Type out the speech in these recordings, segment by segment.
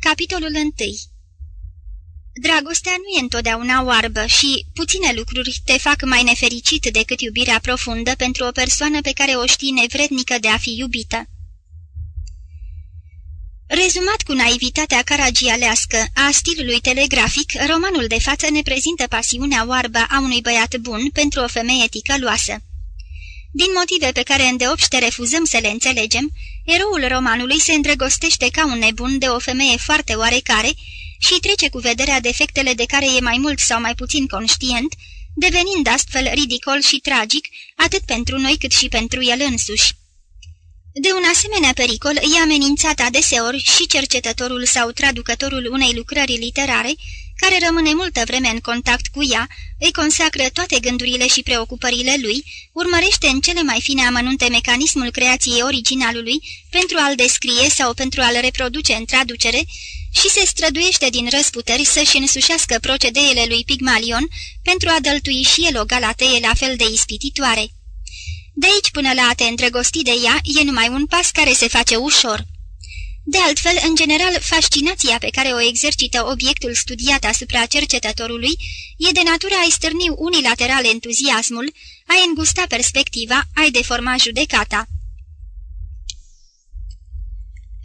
Capitolul 1 Dragostea nu e întotdeauna oarbă și puține lucruri te fac mai nefericit decât iubirea profundă pentru o persoană pe care o știi nevrednică de a fi iubită. Rezumat cu naivitatea caragialească a stilului telegrafic, romanul de față ne prezintă pasiunea oarbă a unui băiat bun pentru o femeie ticăloasă. Din motive pe care îndeopște refuzăm să le înțelegem, eroul romanului se îndrăgostește ca un nebun de o femeie foarte oarecare și trece cu vederea defectele de care e mai mult sau mai puțin conștient, devenind astfel ridicol și tragic, atât pentru noi cât și pentru el însuși. De un asemenea pericol e amenințat adeseori și cercetătorul sau traducătorul unei lucrări literare, care rămâne multă vreme în contact cu ea, îi consacră toate gândurile și preocupările lui, urmărește în cele mai fine amănunte mecanismul creației originalului pentru a-l descrie sau pentru a-l reproduce în traducere și se străduiește din răsputeri să-și însușească procedeele lui Pigmalion pentru a dăltui și el o galateie la fel de ispititoare. De aici până la a te îndrăgosti de ea e numai un pas care se face ușor. De altfel, în general, fascinația pe care o exercită obiectul studiat asupra cercetătorului e de natura a-i stârni unilateral entuziasmul, a îngusta perspectiva, a-i deforma judecata.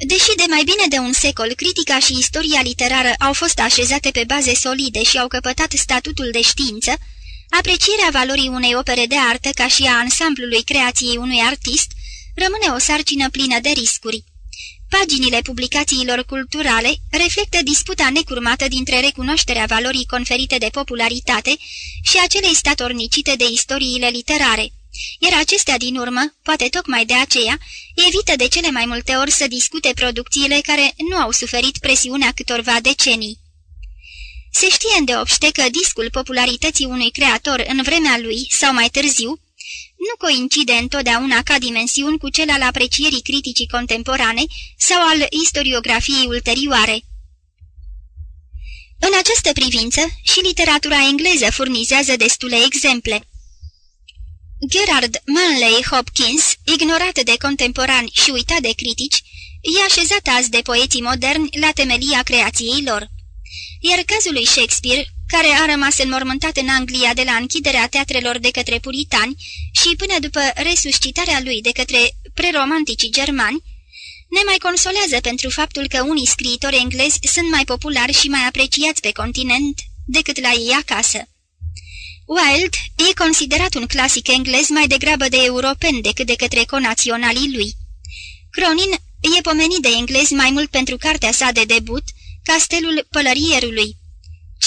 Deși de mai bine de un secol critica și istoria literară au fost așezate pe baze solide și au căpătat statutul de știință, aprecierea valorii unei opere de artă ca și a ansamblului creației unui artist rămâne o sarcină plină de riscuri. Paginile publicațiilor culturale reflectă disputa necurmată dintre recunoașterea valorii conferite de popularitate și acelei statornicite de istoriile literare, iar acestea din urmă, poate tocmai de aceea, evită de cele mai multe ori să discute producțiile care nu au suferit presiunea câtorva decenii. Se știe îndeopște că discul popularității unui creator în vremea lui sau mai târziu nu coincide întotdeauna ca dimensiuni cu cel al aprecierii criticii contemporane sau al istoriografiei ulterioare. În această privință, și literatura engleză furnizează destule exemple. Gerard Manley Hopkins, ignorat de contemporani și uitat de critici, e așezat azi de poeții moderni la temelia creației lor. Iar cazul lui Shakespeare, care a rămas înmormântat în Anglia de la închiderea teatrelor de către puritani și până după resuscitarea lui de către preromanticii germani, ne mai consolează pentru faptul că unii scriitori englezi sunt mai populari și mai apreciați pe continent decât la ei acasă. Wilde e considerat un clasic englez mai degrabă de europen decât de către conaționalii lui. Cronin e pomenit de englezi mai mult pentru cartea sa de debut, Castelul Pălărierului,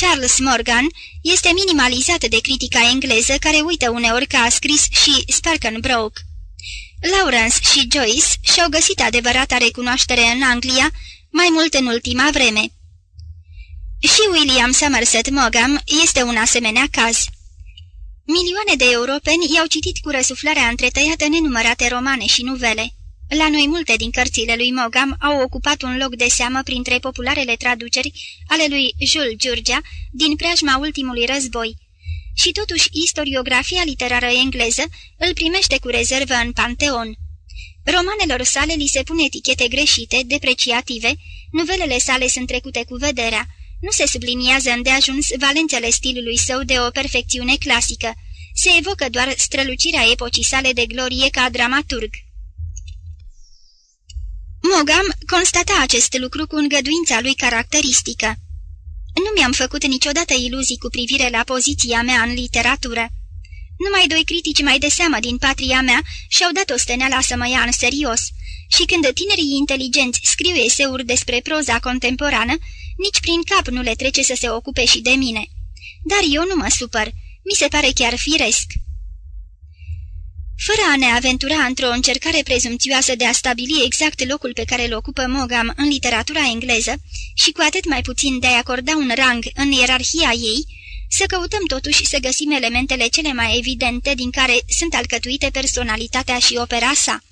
Charles Morgan este minimalizat de critica engleză care uită uneori că a scris și Sparkenbroke. Lawrence și Joyce și-au găsit adevărata recunoaștere în Anglia, mai mult în ultima vreme. Și William Somerset Maugham este un asemenea caz. Milioane de europeni i-au citit cu răsuflarea întretăiată nenumărate romane și nuvele. La noi multe din cărțile lui Mogam au ocupat un loc de seamă printre popularele traduceri ale lui Jules Giurgia din preajma ultimului război. Și totuși istoriografia literară engleză îl primește cu rezervă în Panteon. Romanelor sale li se pune etichete greșite, depreciative, nuvelele sale sunt trecute cu vederea, nu se subliniază îndeajuns valențele stilului său de o perfecțiune clasică, se evocă doar strălucirea epocii sale de glorie ca dramaturg. Mogam constata acest lucru cu îngăduința lui caracteristică. Nu mi-am făcut niciodată iluzii cu privire la poziția mea în literatură. Numai doi critici mai de seamă din patria mea și-au dat o steneala să mă ia în serios și când tinerii inteligenți scriu eseuri despre proza contemporană, nici prin cap nu le trece să se ocupe și de mine. Dar eu nu mă supăr, mi se pare chiar firesc. Fără a ne aventura într-o încercare prezumțioasă de a stabili exact locul pe care îl ocupă Mogam în literatura engleză și cu atât mai puțin de a acorda un rang în ierarhia ei, să căutăm totuși să găsim elementele cele mai evidente din care sunt alcătuite personalitatea și opera sa.